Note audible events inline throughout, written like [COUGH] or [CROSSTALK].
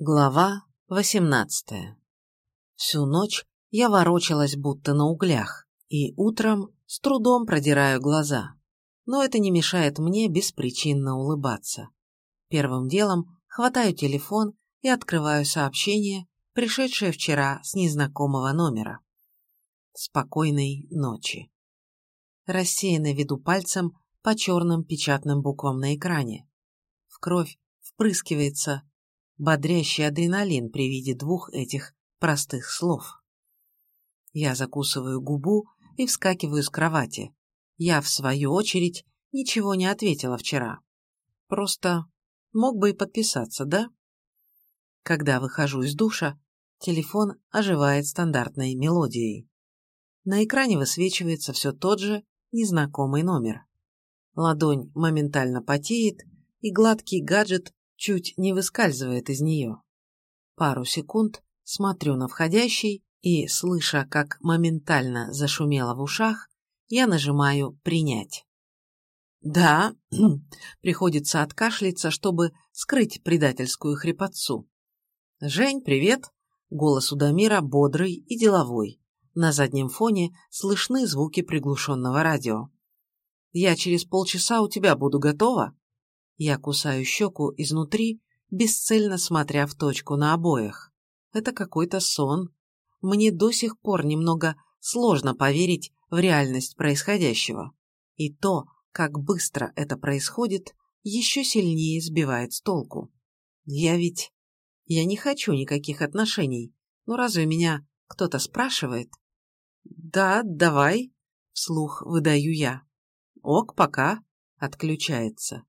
Глава 18 Всю ночь я ворочалась будто на углях, и утром с трудом продираю глаза. Но это не мешает мне беспричинно улыбаться. Первым делом хватаю телефон и открываю сообщение, пришедшее вчера с незнакомого номера. Спокойной ночи. Рассеянно веду пальцем по черным печатным буквам на экране. В кровь впрыскивается бодрящий адреналин при виде двух этих простых слов. Я закусываю губу и вскакиваю с кровати. Я, в свою очередь, ничего не ответила вчера. Просто мог бы и подписаться, да? Когда выхожу из душа, телефон оживает стандартной мелодией. На экране высвечивается все тот же незнакомый номер. Ладонь моментально потеет, и гладкий гаджет чуть не выскальзывает из нее. Пару секунд смотрю на входящий и, слыша, как моментально зашумело в ушах, я нажимаю «Принять». «Да», [CLEARS THROAT] приходится откашляться, чтобы скрыть предательскую хрипотцу. «Жень, привет!» Голос у Дамира бодрый и деловой. На заднем фоне слышны звуки приглушенного радио. «Я через полчаса у тебя буду готова?» Я кусаю щеку изнутри, бесцельно смотря в точку на обоях. Это какой-то сон. Мне до сих пор немного сложно поверить в реальность происходящего. И то, как быстро это происходит, еще сильнее сбивает с толку. Я ведь... Я не хочу никаких отношений. Ну разве меня кто-то спрашивает? Да, давай, вслух выдаю я. Ок, пока. Отключается.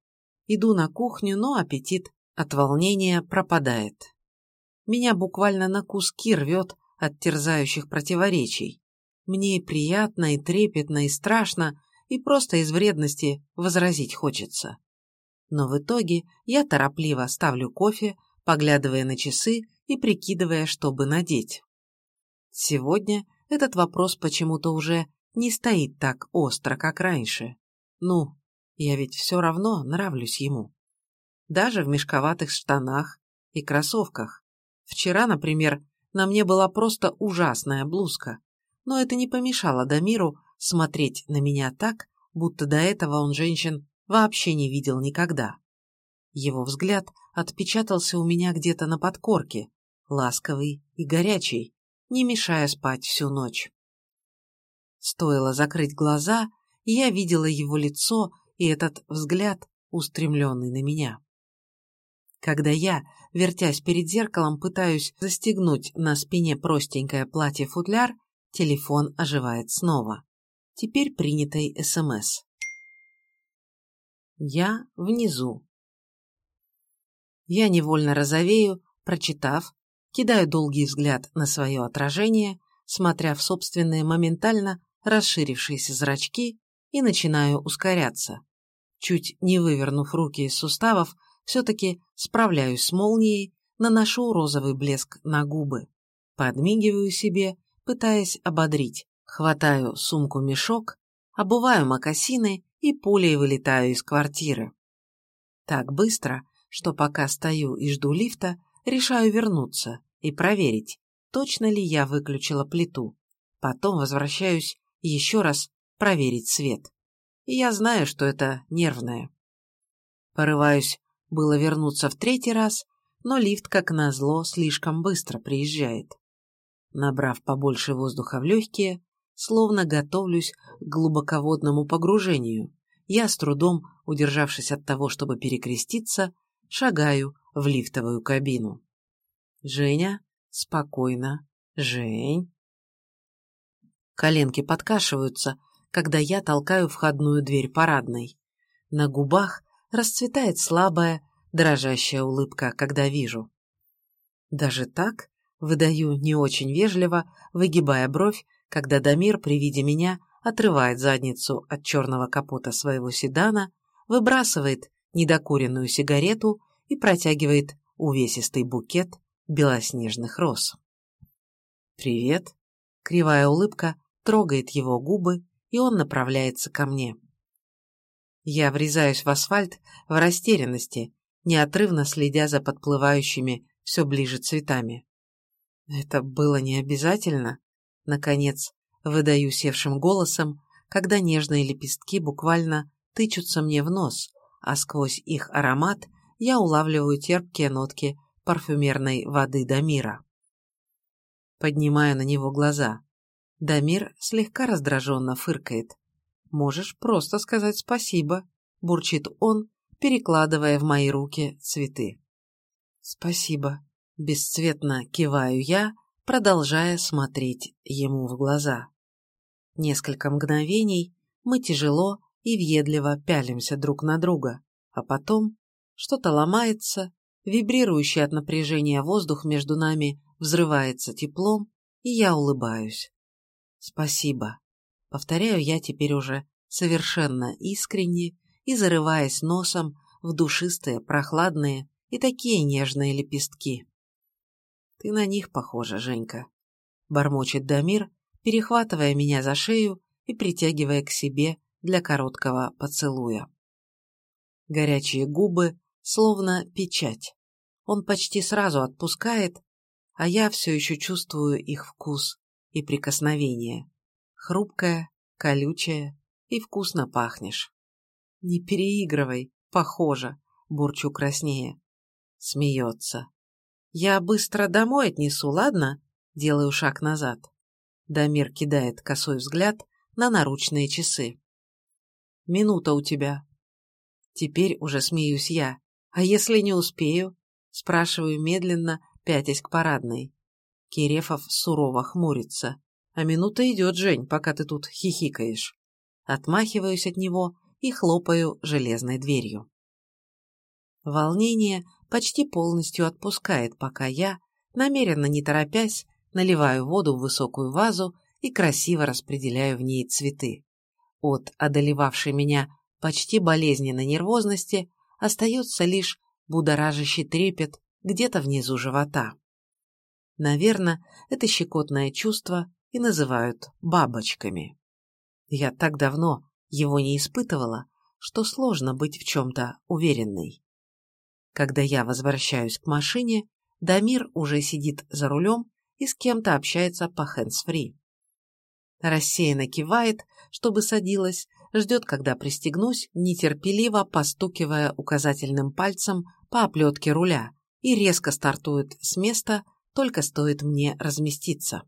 Иду на кухню, но аппетит от волнения пропадает. Меня буквально на куски рвет от терзающих противоречий. Мне приятно, и трепетно, и страшно, и просто из вредности возразить хочется. Но в итоге я торопливо ставлю кофе, поглядывая на часы и прикидывая, чтобы надеть. Сегодня этот вопрос почему-то уже не стоит так остро, как раньше. Ну, я ведь все равно нравлюсь ему. Даже в мешковатых штанах и кроссовках. Вчера, например, на мне была просто ужасная блузка, но это не помешало Дамиру смотреть на меня так, будто до этого он женщин вообще не видел никогда. Его взгляд отпечатался у меня где-то на подкорке, ласковый и горячий, не мешая спать всю ночь. Стоило закрыть глаза, я видела его лицо и этот взгляд, устремленный на меня. Когда я, вертясь перед зеркалом, пытаюсь застегнуть на спине простенькое платье-футляр, телефон оживает снова. Теперь принятый СМС. Я внизу. Я невольно розовею, прочитав, кидаю долгий взгляд на свое отражение, смотря в собственные моментально расширившиеся зрачки и начинаю ускоряться чуть не вывернув руки из суставов, все-таки справляюсь с молнией, наношу розовый блеск на губы. Подмигиваю себе, пытаясь ободрить. Хватаю сумку-мешок, обуваю мокасины и пулей вылетаю из квартиры. Так быстро, что пока стою и жду лифта, решаю вернуться и проверить, точно ли я выключила плиту. Потом возвращаюсь еще раз проверить свет и я знаю, что это нервное. Порываюсь было вернуться в третий раз, но лифт, как назло, слишком быстро приезжает. Набрав побольше воздуха в легкие, словно готовлюсь к глубоководному погружению, я с трудом, удержавшись от того, чтобы перекреститься, шагаю в лифтовую кабину. Женя, спокойно, Жень. Коленки подкашиваются, когда я толкаю входную дверь парадной. На губах расцветает слабая, дрожащая улыбка, когда вижу. Даже так выдаю не очень вежливо, выгибая бровь, когда Дамир при виде меня отрывает задницу от черного капота своего седана, выбрасывает недокуренную сигарету и протягивает увесистый букет белоснежных роз. «Привет!» Кривая улыбка трогает его губы, и он направляется ко мне. Я врезаюсь в асфальт в растерянности, неотрывно следя за подплывающими все ближе цветами. Это было не обязательно. Наконец, выдаю севшим голосом, когда нежные лепестки буквально тычутся мне в нос, а сквозь их аромат я улавливаю терпкие нотки парфюмерной воды Дамира. Поднимаю на него глаза. Дамир слегка раздраженно фыркает. «Можешь просто сказать спасибо», – бурчит он, перекладывая в мои руки цветы. «Спасибо», – бесцветно киваю я, продолжая смотреть ему в глаза. Несколько мгновений мы тяжело и въедливо пялимся друг на друга, а потом что-то ломается, вибрирующий от напряжения воздух между нами взрывается теплом, и я улыбаюсь. «Спасибо», — повторяю я теперь уже совершенно искренне и зарываясь носом в душистые, прохладные и такие нежные лепестки. «Ты на них похожа, Женька», — бормочет Дамир, перехватывая меня за шею и притягивая к себе для короткого поцелуя. Горячие губы, словно печать. Он почти сразу отпускает, а я все еще чувствую их вкус и прикосновение. Хрупкое, колючее и вкусно пахнешь. Не переигрывай, похоже, бурчу краснее. Смеется. Я быстро домой отнесу, ладно? Делаю шаг назад. Дамир кидает косой взгляд на наручные часы. Минута у тебя. Теперь уже смеюсь я. А если не успею? Спрашиваю медленно, пятясь к парадной. Кирефов сурово хмурится. А минута идет, Жень, пока ты тут хихикаешь. Отмахиваюсь от него и хлопаю железной дверью. Волнение почти полностью отпускает, пока я, намеренно не торопясь, наливаю воду в высокую вазу и красиво распределяю в ней цветы. От одолевавшей меня почти болезненной нервозности остается лишь будоражащий трепет где-то внизу живота. Наверное, это щекотное чувство и называют бабочками. Я так давно его не испытывала, что сложно быть в чем-то уверенной. Когда я возвращаюсь к машине, Дамир уже сидит за рулем и с кем-то общается по хэндс-фри. Рассеянно кивает, чтобы садилась, ждет, когда пристегнусь, нетерпеливо постукивая указательным пальцем по оплетке руля и резко стартует с места, только стоит мне разместиться.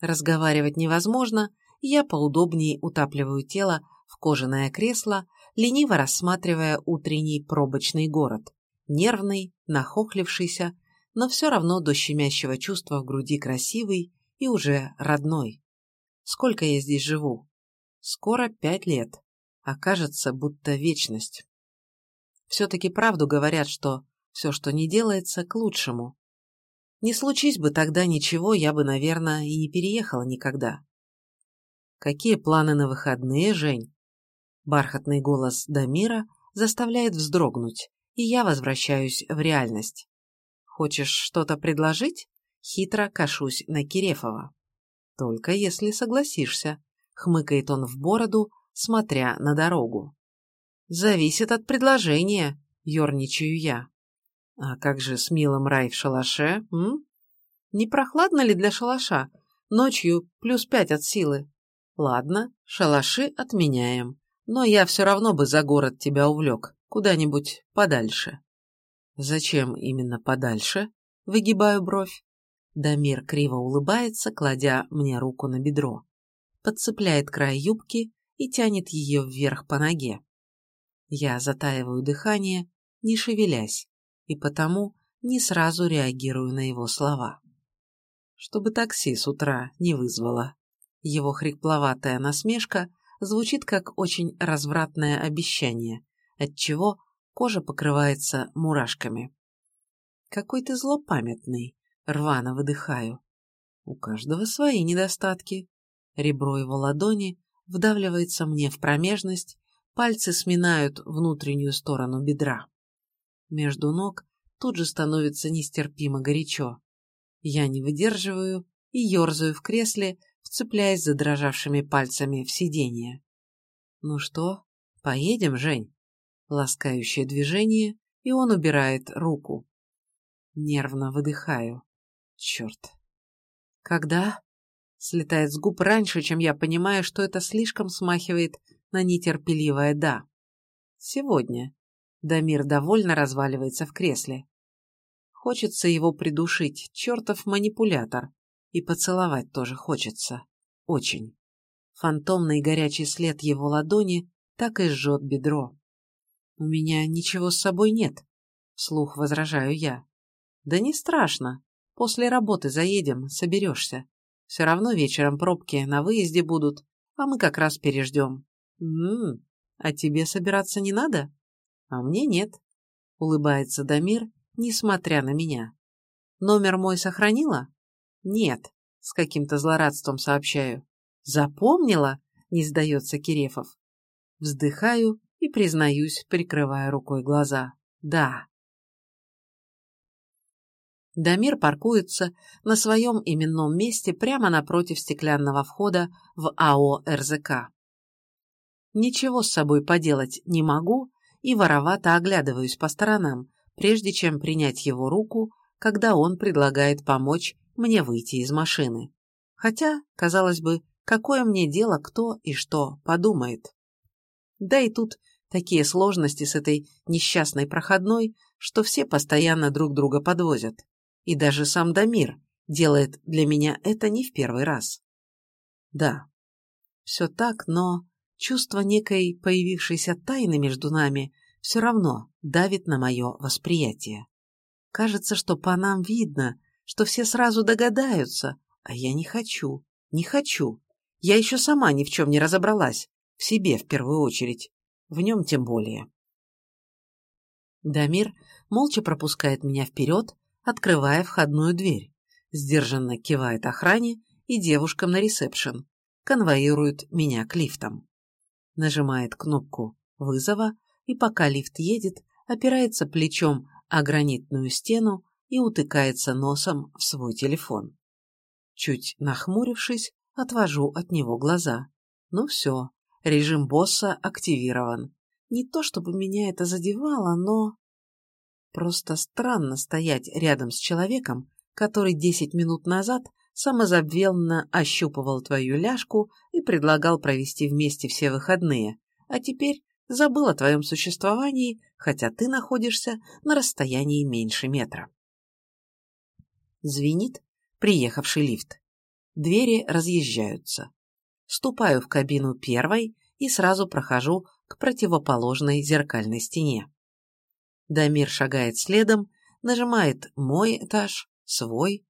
Разговаривать невозможно, я поудобнее утапливаю тело в кожаное кресло, лениво рассматривая утренний пробочный город, нервный, нахохлившийся, но все равно до щемящего чувства в груди красивый и уже родной. Сколько я здесь живу? Скоро пять лет, а кажется, будто вечность. Все-таки правду говорят, что все, что не делается, к лучшему. Не случись бы тогда ничего, я бы, наверное, и не переехала никогда. Какие планы на выходные, Жень? Бархатный голос Дамира заставляет вздрогнуть, и я возвращаюсь в реальность. Хочешь что-то предложить? Хитро кашусь на Кирефова. Только если согласишься, хмыкает он в бороду, смотря на дорогу. Зависит от предложения, ерничаю я. А как же с милым рай в шалаше, м? Не прохладно ли для шалаша? Ночью плюс пять от силы. Ладно, шалаши отменяем. Но я все равно бы за город тебя увлек, куда-нибудь подальше. Зачем именно подальше? Выгибаю бровь. Дамир криво улыбается, кладя мне руку на бедро. Подцепляет край юбки и тянет ее вверх по ноге. Я затаиваю дыхание, не шевелясь, и потому не сразу реагирую на его слова. Чтобы такси с утра не вызвало. Его хрипловатая насмешка звучит как очень развратное обещание, отчего кожа покрывается мурашками. Какой ты злопамятный, рвано выдыхаю. У каждого свои недостатки. Ребро его ладони вдавливается мне в промежность, пальцы сминают внутреннюю сторону бедра. Между ног тут же становится нестерпимо горячо. Я не выдерживаю и ерзаю в кресле, вцепляясь задрожавшими пальцами в сиденье. «Ну что, поедем, Жень?» ласкающее движение, и он убирает руку. Нервно выдыхаю. Черт. Когда? Слетает с губ раньше, чем я понимаю, что это слишком смахивает на нетерпеливое «да». Сегодня. Дамир довольно разваливается в кресле. Хочется его придушить, чертов манипулятор. И поцеловать тоже хочется. Очень. Фантомный горячий след его ладони так и жжет бедро. «У меня ничего с собой нет», — вслух возражаю я. «Да не страшно. После работы заедем, соберешься. Все равно вечером пробки на выезде будут, а мы как раз переждем». «М-м, а тебе собираться не надо?» «А мне нет», — улыбается Дамир, несмотря на меня. «Номер мой сохранила?» «Нет», — с каким-то злорадством сообщаю. «Запомнила?» — не сдается Кирефов. Вздыхаю и признаюсь, прикрывая рукой глаза. «Да». Дамир паркуется на своем именном месте прямо напротив стеклянного входа в АО РЗК. Ничего с собой поделать не могу и воровато оглядываюсь по сторонам, прежде чем принять его руку, когда он предлагает помочь мне выйти из машины. Хотя, казалось бы, какое мне дело, кто и что подумает. Да и тут такие сложности с этой несчастной проходной, что все постоянно друг друга подвозят. И даже сам Дамир делает для меня это не в первый раз. Да, все так, но чувство некой появившейся тайны между нами все равно давит на мое восприятие. Кажется, что по нам видно, что все сразу догадаются, а я не хочу, не хочу. Я еще сама ни в чем не разобралась, в себе в первую очередь, в нем тем более. Дамир молча пропускает меня вперед, открывая входную дверь, сдержанно кивает охране и девушкам на ресепшн, конвоирует меня к лифтам. Нажимает кнопку вызова, и пока лифт едет, опирается плечом о гранитную стену и утыкается носом в свой телефон. Чуть нахмурившись, отвожу от него глаза. Ну все, режим босса активирован. Не то чтобы меня это задевало, но... Просто странно стоять рядом с человеком, который десять минут назад самозабвенно ощупывал твою ляжку и предлагал провести вместе все выходные, а теперь забыл о твоем существовании, хотя ты находишься на расстоянии меньше метра. Звенит приехавший лифт. Двери разъезжаются. Ступаю в кабину первой и сразу прохожу к противоположной зеркальной стене. Дамир шагает следом, нажимает «мой этаж», «свой»,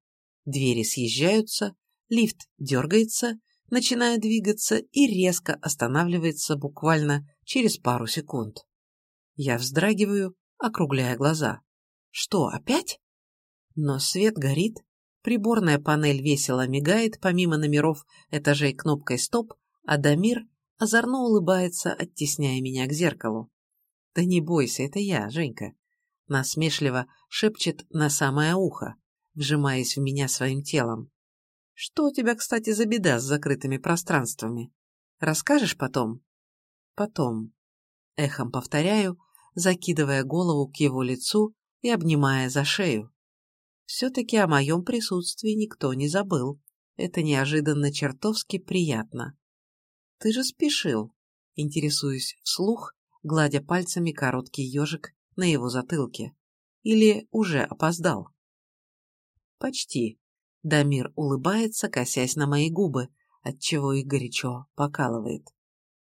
двери съезжаются, лифт дергается, начинает двигаться и резко останавливается буквально через пару секунд. Я вздрагиваю, округляя глаза. Что, опять? Но свет горит, приборная панель весело мигает помимо номеров этажей кнопкой «Стоп», а Дамир озорно улыбается, оттесняя меня к зеркалу. «Да не бойся, это я, Женька», — насмешливо шепчет на самое ухо, вжимаясь в меня своим телом. «Что у тебя, кстати, за беда с закрытыми пространствами? Расскажешь потом?» «Потом», — эхом повторяю, закидывая голову к его лицу и обнимая за шею. Все-таки о моем присутствии никто не забыл. Это неожиданно чертовски приятно. «Ты же спешил», — интересуюсь вслух, гладя пальцами короткий ежик на его затылке. «Или уже опоздал?» «Почти». Дамир улыбается, косясь на мои губы, отчего их горячо покалывает.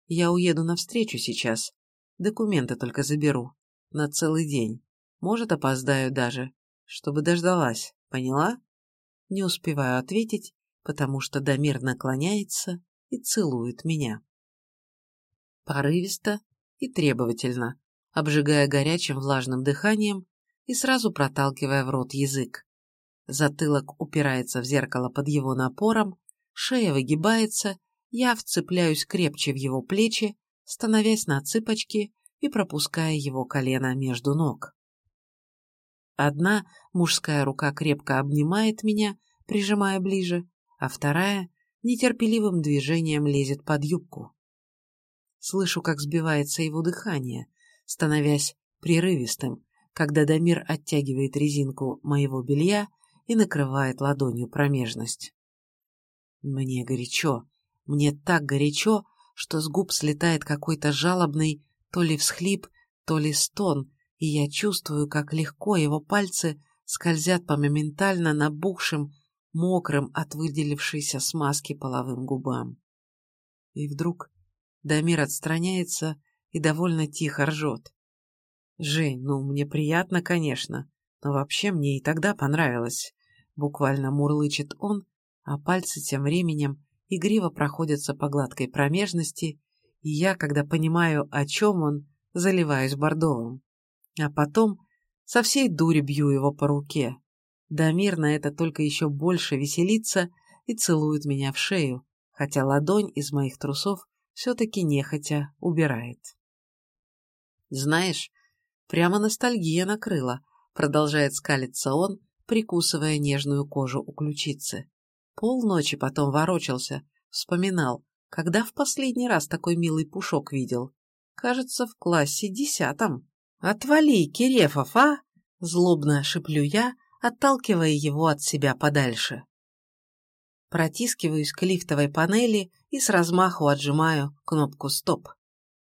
«Я уеду навстречу сейчас. Документы только заберу. На целый день. Может, опоздаю даже чтобы дождалась, поняла? Не успеваю ответить, потому что Дамир наклоняется и целует меня. Порывисто и требовательно, обжигая горячим влажным дыханием и сразу проталкивая в рот язык. Затылок упирается в зеркало под его напором, шея выгибается, я вцепляюсь крепче в его плечи, становясь на цыпочки и пропуская его колено между ног. Одна мужская рука крепко обнимает меня, прижимая ближе, а вторая нетерпеливым движением лезет под юбку. Слышу, как сбивается его дыхание, становясь прерывистым, когда Дамир оттягивает резинку моего белья и накрывает ладонью промежность. Мне горячо, мне так горячо, что с губ слетает какой-то жалобный то ли всхлип, то ли стон, и я чувствую, как легко его пальцы скользят по моментально набухшим, мокрым от выделившейся смазки половым губам. И вдруг Дамир отстраняется и довольно тихо ржет. «Жень, ну, мне приятно, конечно, но вообще мне и тогда понравилось», — буквально мурлычет он, а пальцы тем временем игриво проходятся по гладкой промежности, и я, когда понимаю, о чем он, заливаюсь бордовым. А потом со всей дури бью его по руке. Дамир на это только еще больше веселится и целует меня в шею, хотя ладонь из моих трусов все-таки нехотя убирает. «Знаешь, прямо ностальгия накрыла», — продолжает скалиться он, прикусывая нежную кожу у ключицы. Полночи потом ворочался, вспоминал, когда в последний раз такой милый пушок видел. Кажется, в классе десятом. «Отвали, Кирефов, а!» — злобно шиплю я, отталкивая его от себя подальше. Протискиваюсь к лифтовой панели и с размаху отжимаю кнопку «Стоп».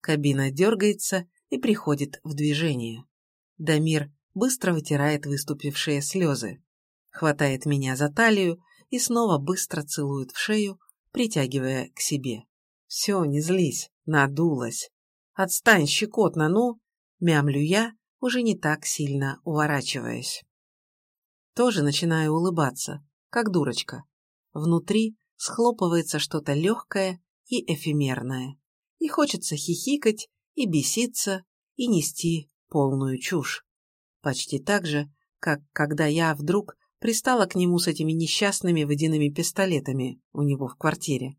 Кабина дергается и приходит в движение. Дамир быстро вытирает выступившие слезы, хватает меня за талию и снова быстро целует в шею, притягивая к себе. «Все, не злись, надулась. Отстань, щекотно, ну!» Мямлю я, уже не так сильно уворачиваясь. Тоже начинаю улыбаться, как дурочка. Внутри схлопывается что-то легкое и эфемерное. И хочется хихикать, и беситься, и нести полную чушь. Почти так же, как когда я вдруг пристала к нему с этими несчастными водяными пистолетами у него в квартире.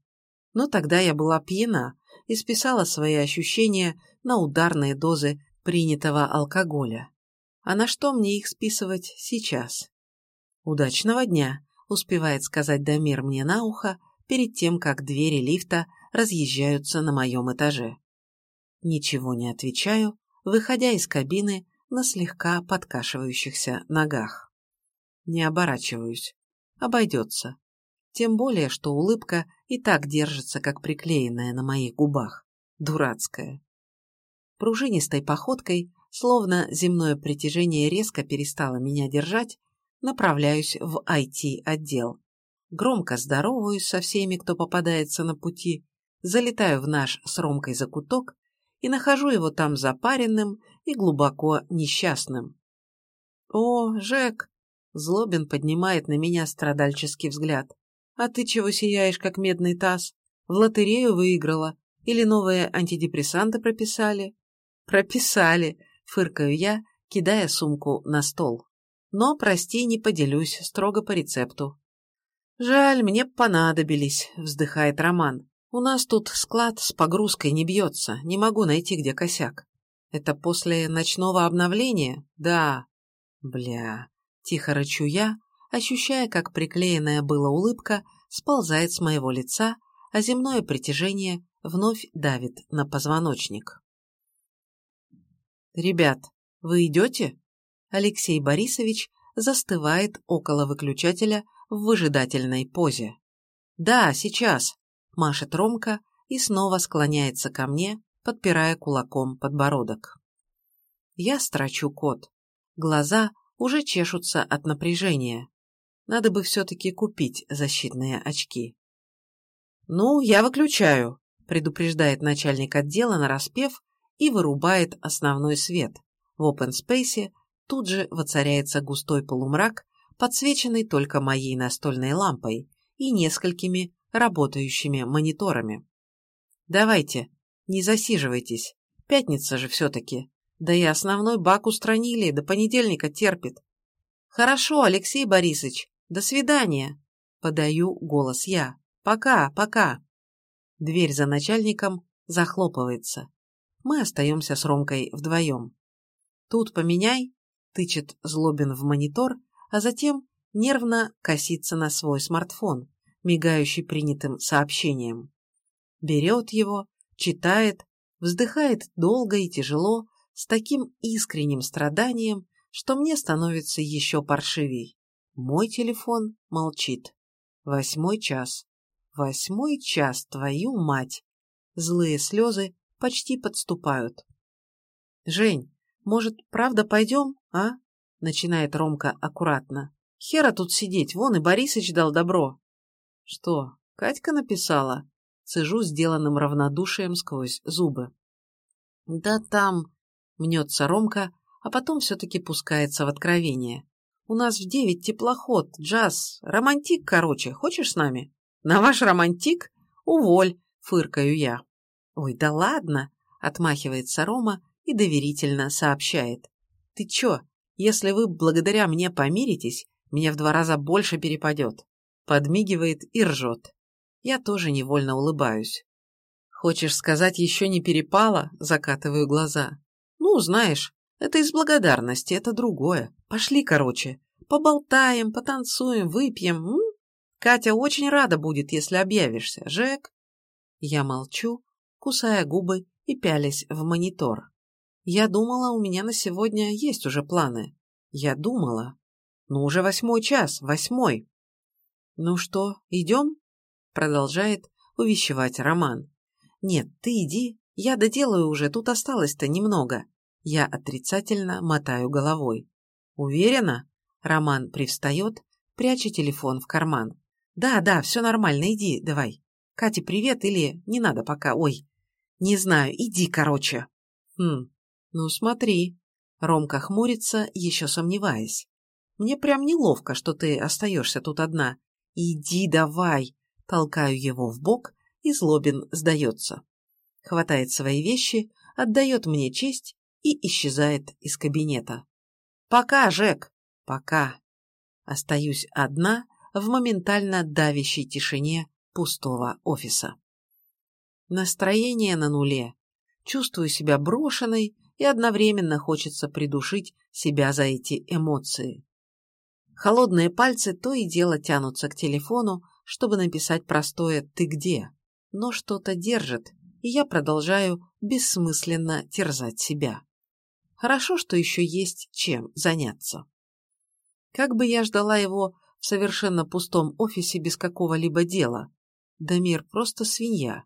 Но тогда я была пьяна и списала свои ощущения на ударные дозы принятого алкоголя. А на что мне их списывать сейчас? «Удачного дня», — успевает сказать Дамир мне на ухо перед тем, как двери лифта разъезжаются на моем этаже. Ничего не отвечаю, выходя из кабины на слегка подкашивающихся ногах. Не оборачиваюсь. Обойдется. Тем более, что улыбка и так держится, как приклеенная на моих губах. Дурацкая пружинистой походкой, словно земное притяжение резко перестало меня держать, направляюсь в IT-отдел. Громко здороваюсь со всеми, кто попадается на пути, залетаю в наш с Ромкой закуток и нахожу его там запаренным и глубоко несчастным. «О, Жек!» — Злобин поднимает на меня страдальческий взгляд. «А ты чего сияешь, как медный таз? В лотерею выиграла? Или новые антидепрессанты прописали?» «Прописали», — фыркаю я, кидая сумку на стол. «Но, прости, не поделюсь, строго по рецепту». «Жаль, мне понадобились», — вздыхает Роман. «У нас тут склад с погрузкой не бьется, не могу найти, где косяк». «Это после ночного обновления?» «Да». «Бля...» — тихо рычу я, ощущая, как приклеенная была улыбка сползает с моего лица, а земное притяжение вновь давит на позвоночник. «Ребят, вы идете?» Алексей Борисович застывает около выключателя в выжидательной позе. «Да, сейчас», – машет Ромка и снова склоняется ко мне, подпирая кулаком подбородок. Я строчу код. Глаза уже чешутся от напряжения. Надо бы все-таки купить защитные очки. «Ну, я выключаю», – предупреждает начальник отдела нараспев и вырубает основной свет. В open space тут же воцаряется густой полумрак, подсвеченный только моей настольной лампой и несколькими работающими мониторами. «Давайте, не засиживайтесь, пятница же все-таки. Да и основной бак устранили, до понедельника терпит». «Хорошо, Алексей Борисович, до свидания», — подаю голос я. «Пока, пока». Дверь за начальником захлопывается мы остаемся с Ромкой вдвоем. «Тут поменяй», — тычет Злобин в монитор, а затем нервно косится на свой смартфон, мигающий принятым сообщением. Берет его, читает, вздыхает долго и тяжело, с таким искренним страданием, что мне становится еще паршивей. Мой телефон молчит. Восьмой час. Восьмой час, твою мать! Злые слезы почти подступают. «Жень, может, правда пойдем, а?» Начинает Ромка аккуратно. «Хера тут сидеть, вон и Борисыч дал добро». «Что, Катька написала?» Цежу сделанным равнодушием сквозь зубы. «Да там...» — мнется Ромка, а потом все-таки пускается в откровение. «У нас в девять теплоход, джаз, романтик, короче. Хочешь с нами?» «На ваш романтик? Уволь!» — фыркаю я. «Ой, да ладно!» — отмахивается Рома и доверительно сообщает. «Ты чё, если вы благодаря мне помиритесь, мне в два раза больше перепадет!» Подмигивает и ржет. Я тоже невольно улыбаюсь. «Хочешь сказать, еще не перепало?» – закатываю глаза. «Ну, знаешь, это из благодарности, это другое. Пошли, короче. Поболтаем, потанцуем, выпьем. М? Катя очень рада будет, если объявишься. Жек?» Я молчу, кусая губы и пялясь в монитор. Я думала, у меня на сегодня есть уже планы. Я думала. Ну, уже восьмой час, восьмой. Ну что, идем? Продолжает увещевать Роман. Нет, ты иди, я доделаю уже, тут осталось-то немного. Я отрицательно мотаю головой. Уверена? Роман привстает, пряча телефон в карман. Да, да, все нормально, иди, давай. Кате привет или не надо пока, ой. Не знаю, иди, короче. Хм, ну смотри. Ромка хмурится, еще сомневаясь. Мне прям неловко, что ты остаешься тут одна. Иди давай. Толкаю его в бок и Злобин сдается. Хватает свои вещи, отдает мне честь и исчезает из кабинета. «Пока, Жек! Пока!» Остаюсь одна в моментально давящей тишине пустого офиса. Настроение на нуле. Чувствую себя брошенной и одновременно хочется придушить себя за эти эмоции. Холодные пальцы то и дело тянутся к телефону, чтобы написать простое «ты где?», но что-то держит, и я продолжаю бессмысленно терзать себя. Хорошо, что еще есть чем заняться. Как бы я ждала его в совершенно пустом офисе без какого-либо дела. Дамир просто свинья.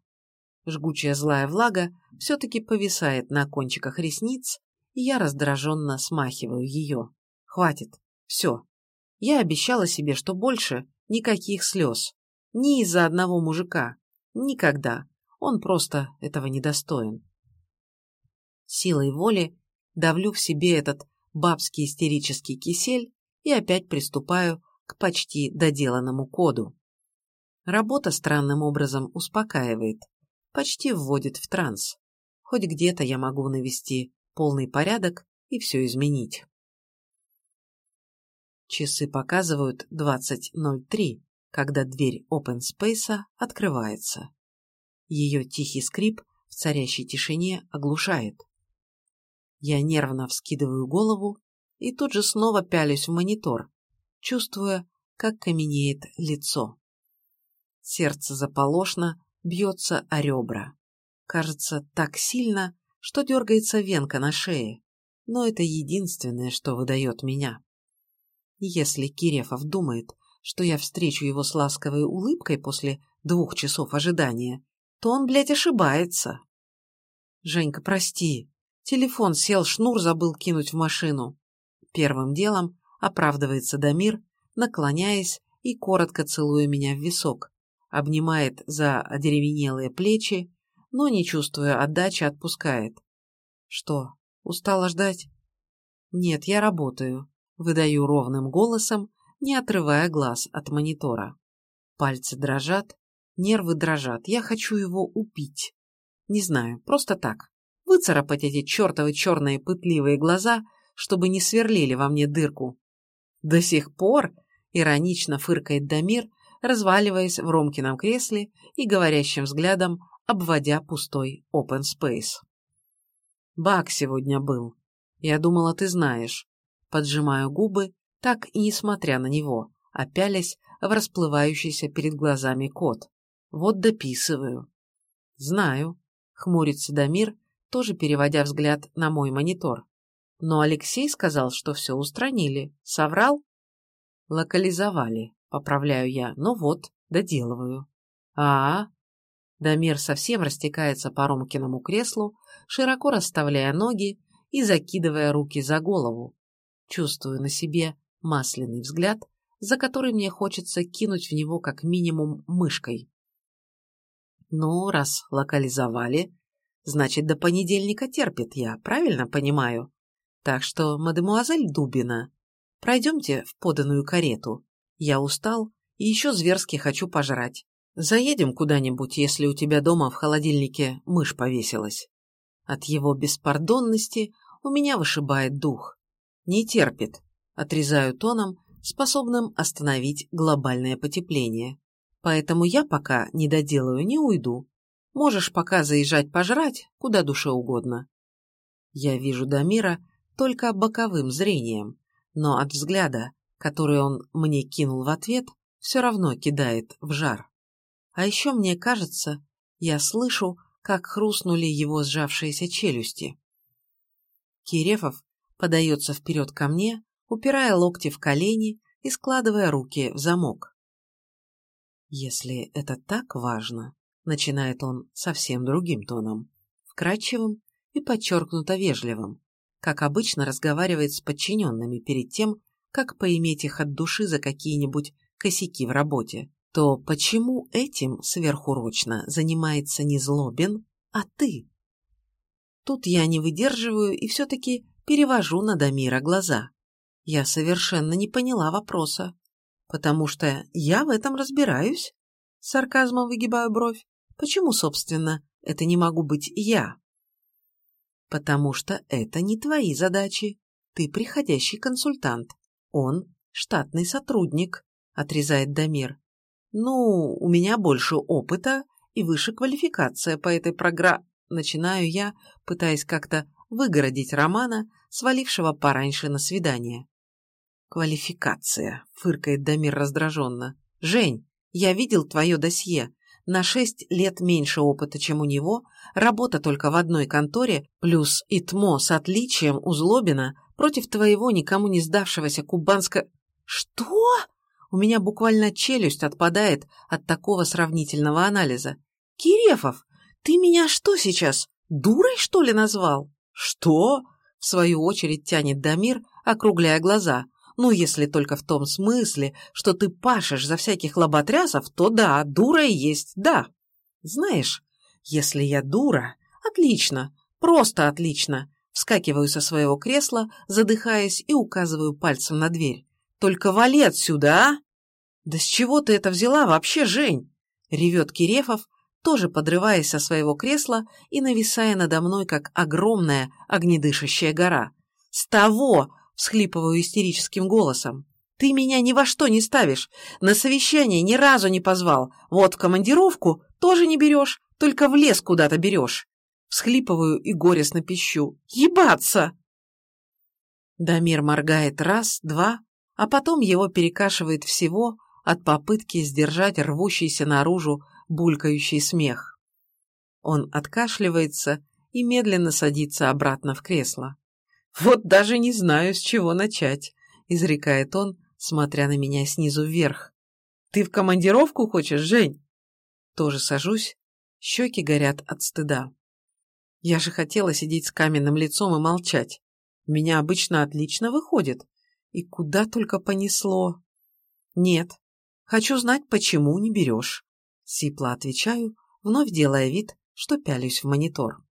Жгучая злая влага все-таки повисает на кончиках ресниц, и я раздраженно смахиваю ее. Хватит. Все. Я обещала себе, что больше никаких слез. Ни из-за одного мужика. Никогда. Он просто этого недостоин. Силой воли давлю в себе этот бабский истерический кисель и опять приступаю к почти доделанному коду. Работа странным образом успокаивает, почти вводит в транс. Хоть где-то я могу навести полный порядок и все изменить. Часы показывают 20.03, когда дверь Open Space открывается. Ее тихий скрип в царящей тишине оглушает. Я нервно вскидываю голову и тут же снова пялюсь в монитор, чувствуя, как каменеет лицо. Сердце заполошно бьется о ребра. Кажется, так сильно, что дергается венка на шее, но это единственное, что выдает меня. Если Кирефов думает, что я встречу его с ласковой улыбкой после двух часов ожидания, то он, блядь, ошибается. Женька, прости. Телефон сел, шнур забыл кинуть в машину. Первым делом оправдывается Дамир, наклоняясь и коротко целуя меня в висок, обнимает за одеревенелые плечи, но, не чувствуя отдачи, отпускает. Что, устала ждать? Нет, я работаю. Выдаю ровным голосом, не отрывая глаз от монитора. Пальцы дрожат, нервы дрожат. Я хочу его убить. Не знаю, просто так. Выцарапать эти чертовы черные пытливые глаза, чтобы не сверлили во мне дырку. До сих пор, иронично фыркает Дамир, разваливаясь в Ромкином кресле и говорящим взглядом обводя пустой open space. Бак сегодня был. Я думала, ты знаешь поджимаю губы, так и несмотря на него, опялясь в расплывающийся перед глазами кот. Вот дописываю. Знаю, хмурится Дамир, тоже переводя взгляд на мой монитор. Но Алексей сказал, что все устранили. Соврал? Локализовали, поправляю я. Ну вот, доделываю. А, -а, -а. Дамир совсем растекается по Ромкиному креслу, широко расставляя ноги и закидывая руки за голову. Чувствую на себе масляный взгляд, за который мне хочется кинуть в него как минимум мышкой. Ну, раз локализовали, значит, до понедельника терпит я, правильно понимаю? Так что, мадемуазель Дубина, пройдемте в поданную карету. Я устал и еще зверски хочу пожрать. Заедем куда-нибудь, если у тебя дома в холодильнике мышь повесилась. От его беспардонности у меня вышибает дух. Не терпит, отрезаю тоном, способным остановить глобальное потепление. Поэтому я пока не доделаю, не уйду. Можешь пока заезжать пожрать, куда душе угодно. Я вижу Дамира только боковым зрением, но от взгляда, который он мне кинул в ответ, все равно кидает в жар. А еще мне кажется, я слышу, как хрустнули его сжавшиеся челюсти. Кирефов подается вперед ко мне, упирая локти в колени и складывая руки в замок. «Если это так важно», — начинает он совсем другим тоном, вкрадчивым и подчеркнуто вежливым, как обычно разговаривает с подчиненными перед тем, как поиметь их от души за какие-нибудь косяки в работе, то почему этим сверхурочно занимается не Злобин, а ты? Тут я не выдерживаю и все-таки перевожу на Дамира глаза. Я совершенно не поняла вопроса. Потому что я в этом разбираюсь. Сарказмом выгибаю бровь. Почему, собственно, это не могу быть я? Потому что это не твои задачи. Ты приходящий консультант. Он штатный сотрудник, отрезает Дамир. Ну, у меня больше опыта и выше квалификация по этой программе. Начинаю я, пытаясь как-то выгородить Романа, свалившего пораньше на свидание. «Квалификация», — фыркает Дамир раздраженно. «Жень, я видел твое досье. На шесть лет меньше опыта, чем у него, работа только в одной конторе, плюс ИТМО с отличием у Злобина против твоего никому не сдавшегося кубанска...» «Что?» У меня буквально челюсть отпадает от такого сравнительного анализа. «Кирефов, ты меня что сейчас, дурой, что ли, назвал?» «Что?» — в свою очередь тянет Дамир, округляя глаза. «Ну, если только в том смысле, что ты пашешь за всяких лоботрясов, то да, дура и есть, да. Знаешь, если я дура, отлично, просто отлично». Вскакиваю со своего кресла, задыхаясь и указываю пальцем на дверь. «Только вали отсюда, а!» «Да с чего ты это взяла вообще, Жень?» — ревет Кирефов, тоже подрываясь со своего кресла и нависая надо мной, как огромная огнедышащая гора. «С того!» — всхлипываю истерическим голосом. «Ты меня ни во что не ставишь, на совещание ни разу не позвал, вот в командировку тоже не берешь, только в лес куда-то берешь». Всхлипываю и горестно пищу. «Ебаться!» Дамир моргает раз, два, а потом его перекашивает всего от попытки сдержать рвущийся наружу булькающий смех. Он откашливается и медленно садится обратно в кресло. «Вот даже не знаю, с чего начать», — изрекает он, смотря на меня снизу вверх. «Ты в командировку хочешь, Жень?» Тоже сажусь, щеки горят от стыда. Я же хотела сидеть с каменным лицом и молчать. Меня обычно отлично выходит. И куда только понесло. Нет. Хочу знать, почему не берешь. Сипло отвечаю, вновь делая вид, что пялюсь в монитор.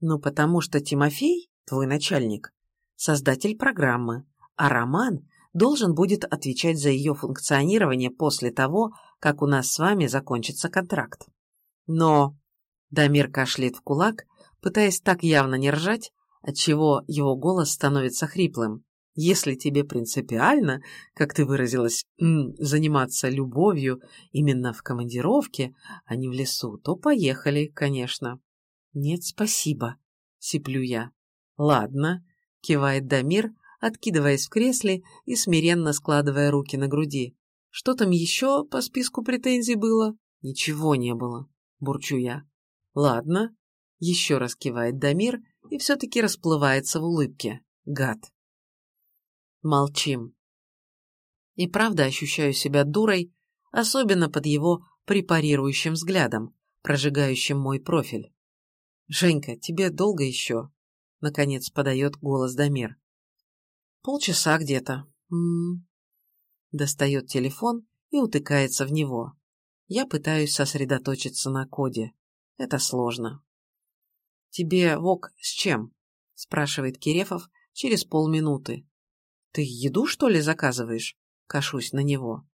Ну, потому что Тимофей, твой начальник, создатель программы, а Роман должен будет отвечать за ее функционирование после того, как у нас с вами закончится контракт. Но... Дамир кашляет в кулак, пытаясь так явно не ржать, отчего его голос становится хриплым. Если тебе принципиально, как ты выразилась, заниматься любовью именно в командировке, а не в лесу, то поехали, конечно. Нет, спасибо, сиплю я. Ладно, кивает Дамир, откидываясь в кресле и смиренно складывая руки на груди. Что там еще по списку претензий было? Ничего не было, бурчу я. Ладно, еще раз кивает Дамир и все-таки расплывается в улыбке. Гад. Молчим. И правда ощущаю себя дурой, особенно под его препарирующим взглядом, прожигающим мой профиль. «Женька, тебе долго еще?» — наконец подает голос Дамир. «Полчаса где-то». М -м -м. Достает телефон и утыкается в него. Я пытаюсь сосредоточиться на коде. Это сложно. «Тебе вок с чем?» – спрашивает Кирефов через полминуты. «Ты еду, что ли, заказываешь?» – кашусь на него.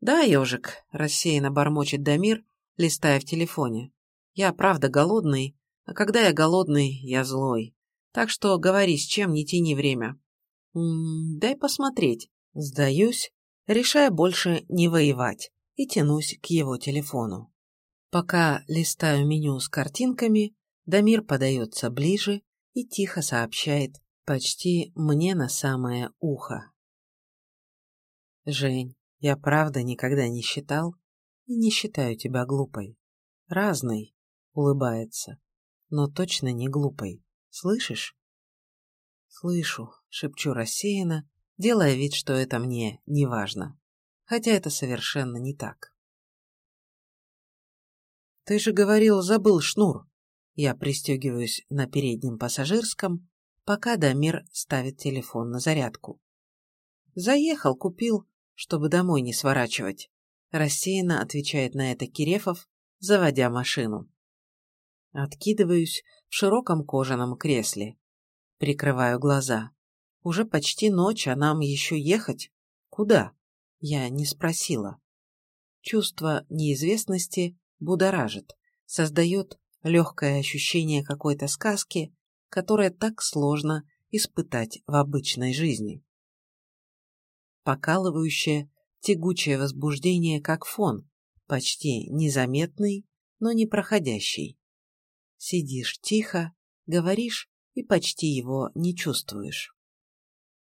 «Да, ежик», – рассеянно бормочет Дамир, листая в телефоне. «Я правда голодный, а когда я голодный, я злой. Так что говори, с чем не тяни время». «М -м, «Дай посмотреть». Сдаюсь, решая больше не воевать, и тянусь к его телефону. Пока листаю меню с картинками, Дамир подается ближе и тихо сообщает почти мне на самое ухо. «Жень, я правда никогда не считал и не считаю тебя глупой. Разный», — улыбается, — «но точно не глупой. Слышишь?» «Слышу», — шепчу рассеянно, делая вид, что это мне не важно. Хотя это совершенно не так. «Ты же говорил, забыл шнур», я пристегиваюсь на переднем пассажирском, пока Дамир ставит телефон на зарядку. «Заехал, купил, чтобы домой не сворачивать», рассеянно отвечает на это Кирефов, заводя машину. Откидываюсь в широком кожаном кресле. Прикрываю глаза. Уже почти ночь, а нам еще ехать? Куда? Я не спросила. Чувство неизвестности будоражит, создает легкое ощущение какой-то сказки, которое так сложно испытать в обычной жизни. Покалывающее, тягучее возбуждение, как фон, почти незаметный, но не проходящий. Сидишь тихо, говоришь и почти его не чувствуешь.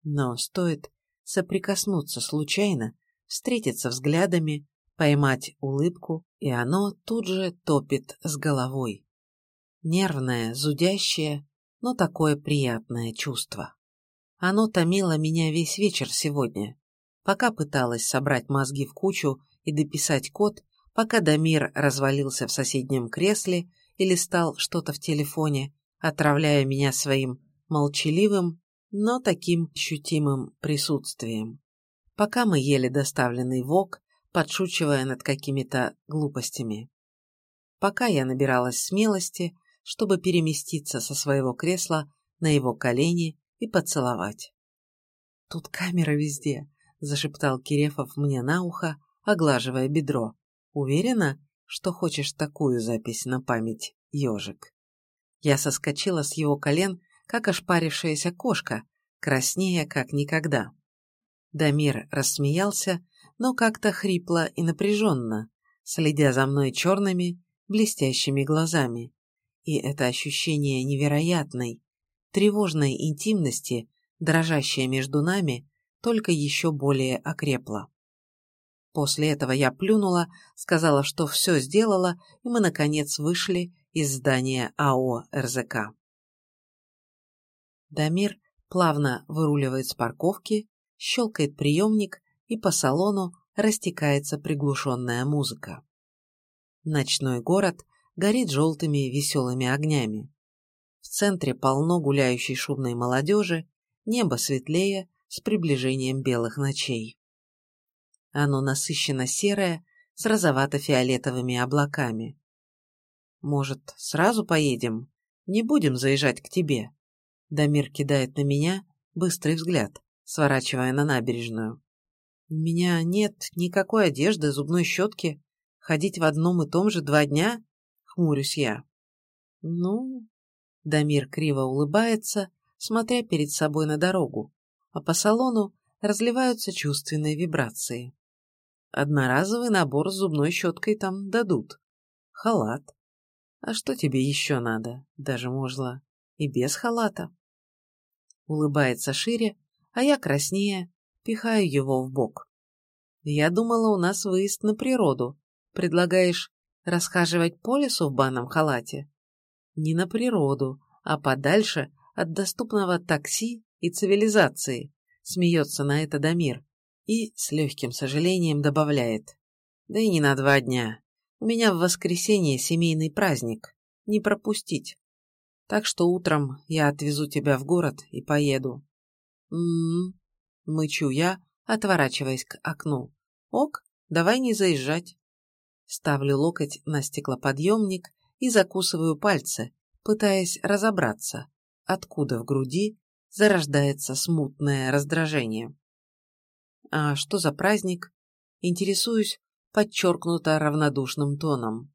Но стоит соприкоснуться случайно, встретиться взглядами, поймать улыбку, и оно тут же топит с головой. Нервное, зудящее, но такое приятное чувство. Оно томило меня весь вечер сегодня. Пока пыталась собрать мозги в кучу и дописать код, пока Дамир развалился в соседнем кресле и листал что-то в телефоне, отравляя меня своим молчаливым, но таким ощутимым присутствием. Пока мы ели доставленный вок, подшучивая над какими-то глупостями. Пока я набиралась смелости, чтобы переместиться со своего кресла на его колени и поцеловать. «Тут камера везде», — зашептал Кирефов мне на ухо, оглаживая бедро. «Уверена, что хочешь такую запись на память, ежик?» Я соскочила с его колен, как ошпарившаяся кошка, краснея как никогда. Дамир рассмеялся, но как-то хрипло и напряженно, следя за мной черными, блестящими глазами и это ощущение невероятной, тревожной интимности, дрожащее между нами, только еще более окрепло. После этого я плюнула, сказала, что все сделала, и мы, наконец, вышли из здания АО РЗК. Дамир плавно выруливает с парковки, щелкает приемник, и по салону растекается приглушенная музыка. Ночной город горит желтыми веселыми огнями. В центре полно гуляющей шумной молодежи, небо светлее с приближением белых ночей. Оно насыщенно серое, с розовато-фиолетовыми облаками. «Может, сразу поедем? Не будем заезжать к тебе?» Дамир кидает на меня быстрый взгляд, сворачивая на набережную. «У меня нет никакой одежды, зубной щетки. Ходить в одном и том же два дня хмурюсь я. Ну, Дамир криво улыбается, смотря перед собой на дорогу, а по салону разливаются чувственные вибрации. Одноразовый набор с зубной щеткой там дадут. Халат. А что тебе еще надо? Даже можно и без халата. Улыбается шире, а я краснее, пихаю его в бок. Я думала, у нас выезд на природу. Предлагаешь Расхаживать по лесу в банном халате? Не на природу, а подальше от доступного такси и цивилизации, смеется на это Дамир и с легким сожалением добавляет. Да и не на два дня. У меня в воскресенье семейный праздник. Не пропустить. Так что утром я отвезу тебя в город и поеду. М-м, мычу я, отворачиваясь к окну. Ок, давай не заезжать. Ставлю локоть на стеклоподъемник и закусываю пальцы, пытаясь разобраться, откуда в груди зарождается смутное раздражение. А что за праздник? Интересуюсь подчеркнуто равнодушным тоном.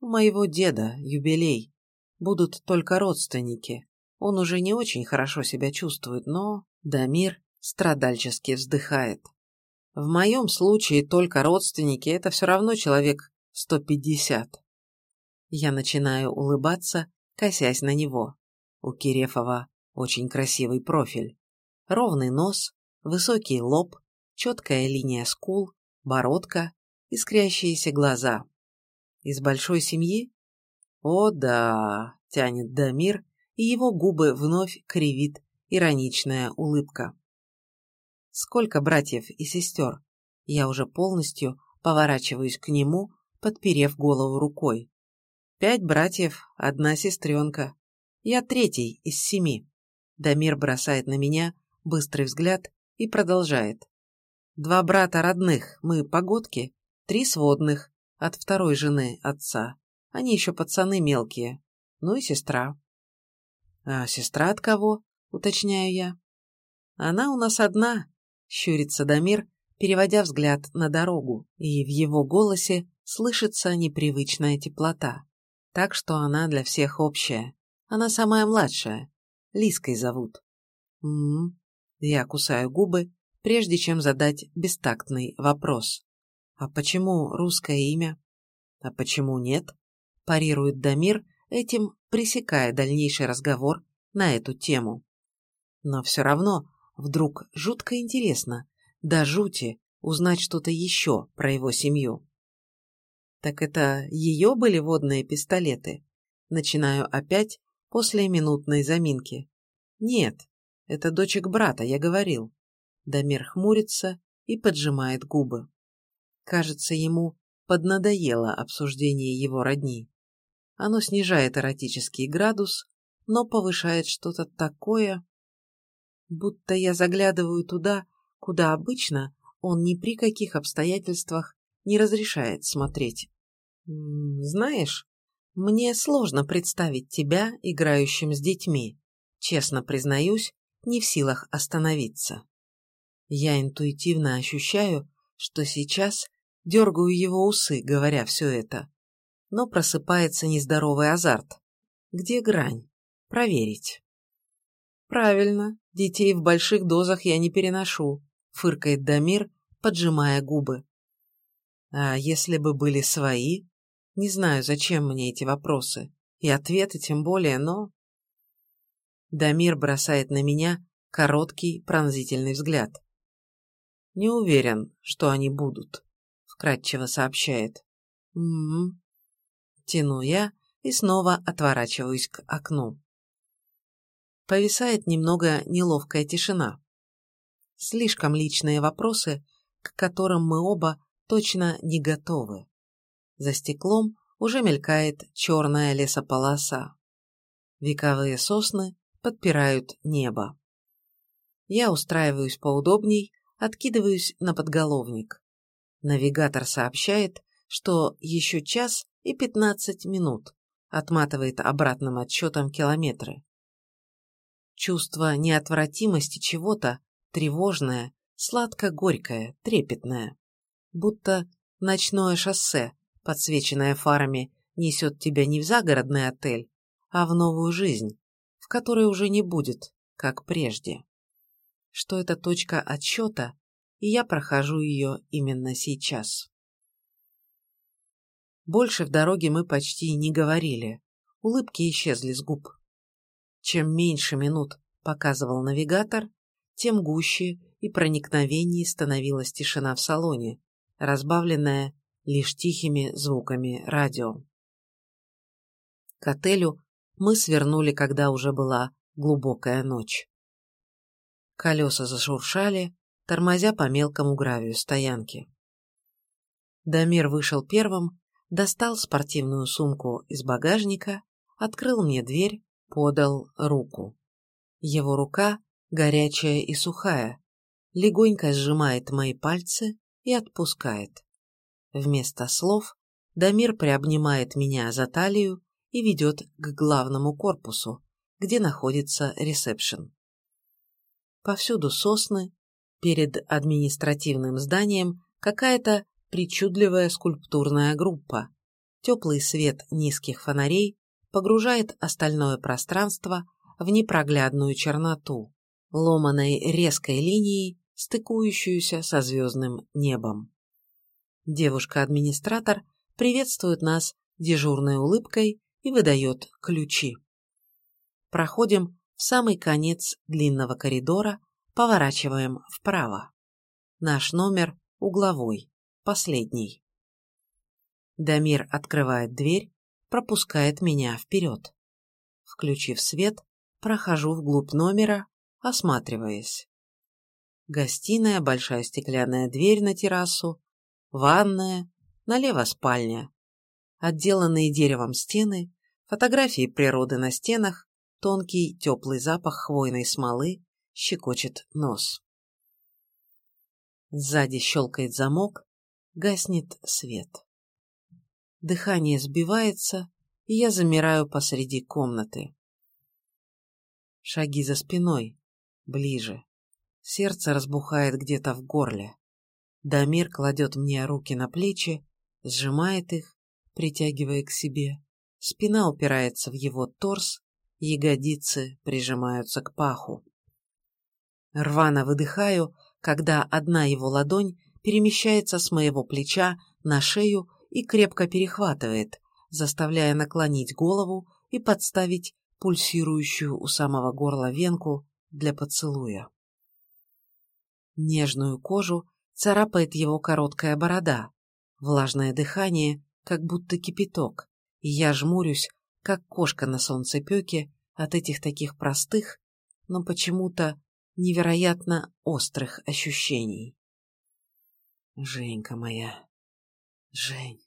У моего деда юбилей. Будут только родственники. Он уже не очень хорошо себя чувствует, но Дамир страдальчески вздыхает. В моем случае только родственники – это все равно человек 150. Я начинаю улыбаться, косясь на него. У Кирефова очень красивый профиль. Ровный нос, высокий лоб, четкая линия скул, бородка, искрящиеся глаза. Из большой семьи? О да, тянет Дамир, и его губы вновь кривит ироничная улыбка. Сколько братьев и сестер? Я уже полностью поворачиваюсь к нему, подперев голову рукой. Пять братьев, одна сестренка. Я третий из семи. Дамир бросает на меня быстрый взгляд и продолжает. Два брата родных, мы погодки, три сводных, от второй жены отца. Они еще пацаны мелкие. Ну и сестра. А сестра от кого? Уточняю я. Она у нас одна, щурится Дамир, переводя взгляд на дорогу, и в его голосе слышится непривычная теплота. Так что она для всех общая. Она самая младшая. Лиской зовут. М, -м, Я кусаю губы, прежде чем задать бестактный вопрос. А почему русское имя? А почему нет? Парирует Дамир, этим пресекая дальнейший разговор на эту тему. Но все равно вдруг жутко интересно, до жути, узнать что-то еще про его семью. Так это ее были водные пистолеты? Начинаю опять после минутной заминки. Нет, это дочек брата, я говорил. Дамир хмурится и поджимает губы. Кажется, ему поднадоело обсуждение его родни. Оно снижает эротический градус, но повышает что-то такое, будто я заглядываю туда, куда обычно он ни при каких обстоятельствах не разрешает смотреть. Знаешь, мне сложно представить тебя, играющим с детьми. Честно признаюсь, не в силах остановиться. Я интуитивно ощущаю, что сейчас дергаю его усы, говоря все это. Но просыпается нездоровый азарт. Где грань? Проверить. Правильно, детей в больших дозах я не переношу, фыркает Дамир, поджимая губы. А если бы были свои? Не знаю, зачем мне эти вопросы. И ответы тем более, но... Дамир бросает на меня короткий пронзительный взгляд. «Не уверен, что они будут», — вкратчиво сообщает. «М-м-м». Тяну я и снова отворачиваюсь к окну. Повисает немного неловкая тишина. Слишком личные вопросы, к которым мы оба точно не готовы. За стеклом уже мелькает черная лесополоса. Вековые сосны подпирают небо. Я устраиваюсь поудобней, откидываюсь на подголовник. Навигатор сообщает, что еще час и пятнадцать минут, отматывает обратным отсчетом километры. Чувство неотвратимости чего-то, тревожное, сладко-горькое, трепетное. Будто ночное шоссе, подсвеченное фарами, несет тебя не в загородный отель, а в новую жизнь, в которой уже не будет, как прежде. Что это точка отсчета, и я прохожу ее именно сейчас. Больше в дороге мы почти не говорили. Улыбки исчезли с губ. Чем меньше минут показывал навигатор, тем гуще и проникновеннее становилась тишина в салоне, разбавленная лишь тихими звуками радио. К отелю мы свернули, когда уже была глубокая ночь. Колеса зашуршали, тормозя по мелкому гравию стоянки. Дамир вышел первым, достал спортивную сумку из багажника, открыл мне дверь, подал руку. Его рука, горячая и сухая, легонько сжимает мои пальцы и отпускает. Вместо слов Дамир приобнимает меня за талию и ведет к главному корпусу, где находится ресепшн. Повсюду сосны, перед административным зданием какая-то причудливая скульптурная группа. Теплый свет низких фонарей погружает остальное пространство в непроглядную черноту, ломаной резкой линией, стыкующуюся со звездным небом. Девушка-администратор приветствует нас дежурной улыбкой и выдает ключи. Проходим в самый конец длинного коридора, поворачиваем вправо. Наш номер угловой, последний. Дамир открывает дверь, пропускает меня вперед. Включив свет, прохожу вглубь номера, осматриваясь. Гостиная, большая стеклянная дверь на террасу, ванная, налево спальня. Отделанные деревом стены, фотографии природы на стенах, тонкий теплый запах хвойной смолы щекочет нос. Сзади щелкает замок, гаснет свет. Дыхание сбивается, и я замираю посреди комнаты. Шаги за спиной, ближе. Сердце разбухает где-то в горле. Дамир кладет мне руки на плечи, сжимает их, притягивая к себе. Спина упирается в его торс, ягодицы прижимаются к паху. Рвано выдыхаю, когда одна его ладонь перемещается с моего плеча на шею и крепко перехватывает, заставляя наклонить голову и подставить пульсирующую у самого горла венку для поцелуя. Нежную кожу царапает его короткая борода, влажное дыхание, как будто кипяток, и я жмурюсь, как кошка на солнцепеке от этих таких простых, но почему-то невероятно острых ощущений. Женька моя, Жень.